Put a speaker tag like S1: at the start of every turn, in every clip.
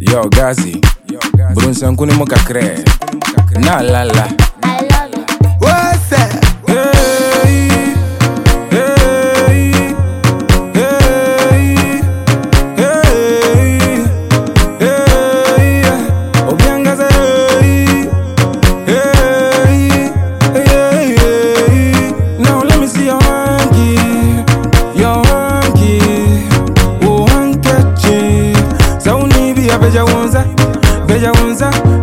S1: yo gazi. Burunsankuni mu n'a lala.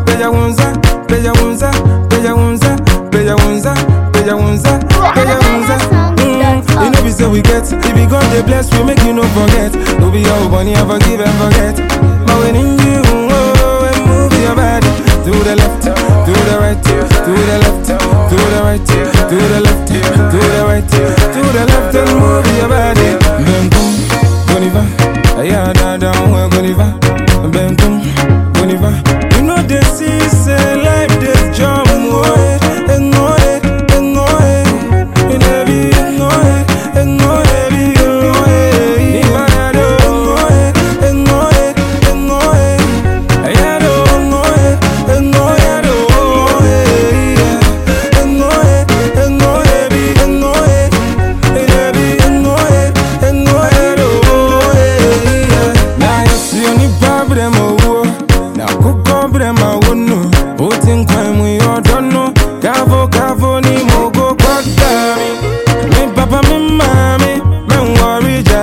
S1: Beja wonza, beja wonza, beja wonza, beja wonza, beja wonza, beja wonza. Mm, you know we say we get, if we God dey bless, we make you no forget. No be your money, I forgive and forget. But when in you,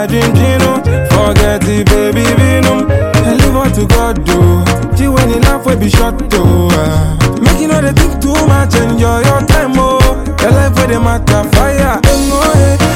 S1: worry judging jino. Forget it baby binum, I leave all to God do. Ji when life we be short to. ah. Make you know they think too much, enjoy your time oh. Your life where they matter fire. Engo eh, engo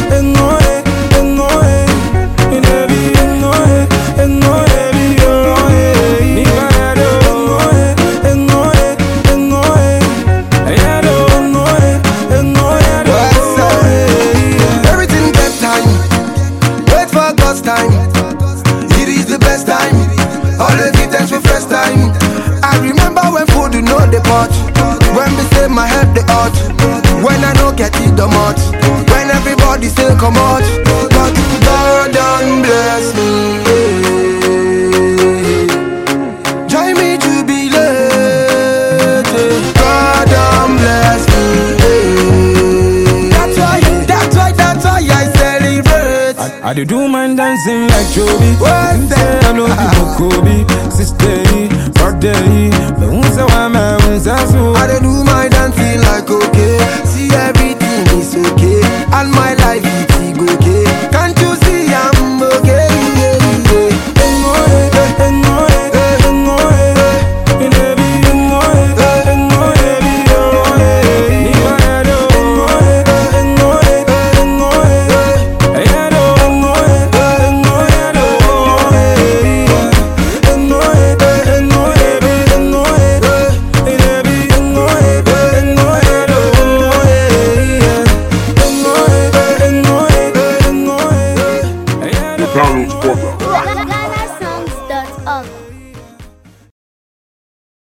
S2: When we say my head the hot. When I no get it the much. When everybody say come out. But God done bless me. Join me jubilate. God done bless me. That's why, that's why, that's why I celebrate.
S1: I do my dancing like Joby. I know be